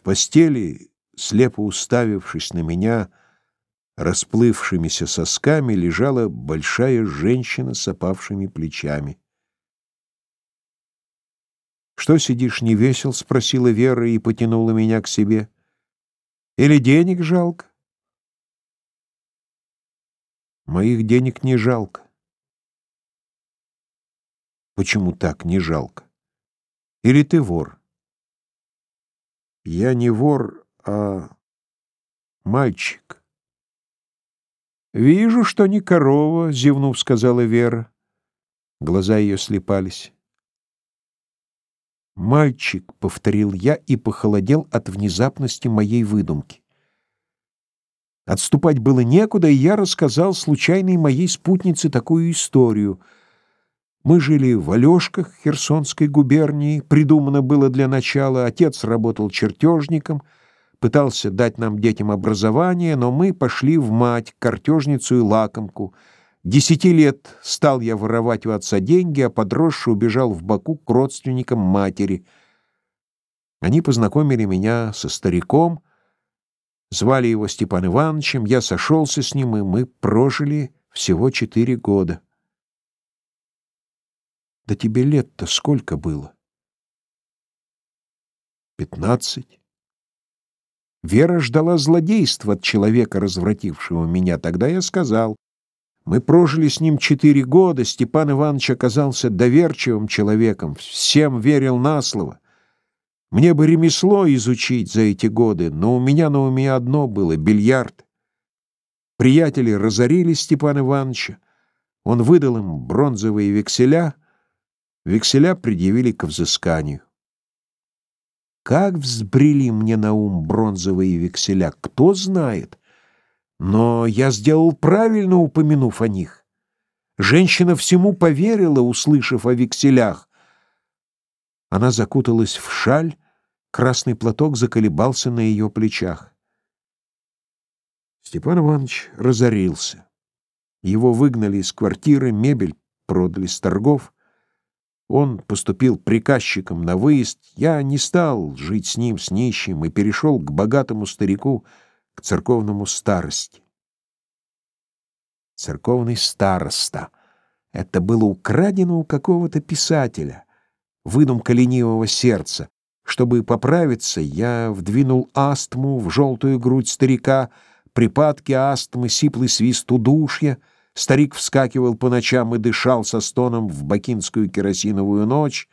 В постели, слепо уставившись на меня, расплывшимися сосками, лежала большая женщина с опавшими плечами. «Что сидишь, не весел?» — спросила Вера и потянула меня к себе. «Или денег жалко?» «Моих денег не жалко». «Почему так не жалко? Или ты вор?» «Я не вор, а мальчик». «Вижу, что не корова», — зевнув, сказала Вера. Глаза ее слепались. «Мальчик», — повторил я и похолодел от внезапности моей выдумки. Отступать было некуда, и я рассказал случайной моей спутнице такую историю. Мы жили в Алешках Херсонской губернии, придумано было для начала, отец работал чертежником, пытался дать нам детям образование, но мы пошли в мать, картежницу и лакомку — Десяти лет стал я воровать у отца деньги, а подросший убежал в Баку к родственникам матери. Они познакомили меня со стариком, звали его Степан Ивановичем, я сошелся с ним, и мы прожили всего четыре года. Да тебе лет-то сколько было? Пятнадцать. Вера ждала злодейства от человека, развратившего меня. Тогда я сказал, мы прожили с ним четыре года, Степан Иванович оказался доверчивым человеком, всем верил на слово. Мне бы ремесло изучить за эти годы, но у меня на уме одно было — бильярд. Приятели разорили Степана Ивановича, он выдал им бронзовые векселя, векселя предъявили к взысканию. Как взбрели мне на ум бронзовые векселя, кто знает? Но я сделал правильно, упомянув о них. Женщина всему поверила, услышав о векселях. Она закуталась в шаль, красный платок заколебался на ее плечах. Степан Иванович разорился. Его выгнали из квартиры, мебель продали с торгов. Он поступил приказчиком на выезд. Я не стал жить с ним, с нищим, и перешел к богатому старику, к церковному старости. Церковный староста. Это было украдено у какого-то писателя. Выдумка ленивого сердца. Чтобы поправиться, я вдвинул астму в желтую грудь старика, припадки астмы, сиплый свист удушья. Старик вскакивал по ночам и дышал со стоном в бакинскую керосиновую ночь.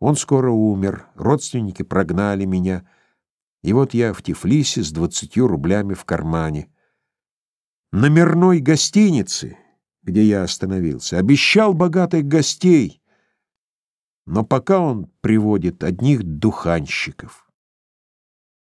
Он скоро умер, родственники прогнали меня — и вот я в Тифлисе с двадцатью рублями в кармане. Номерной гостиницы, где я остановился, обещал богатых гостей, но пока он приводит одних духанщиков.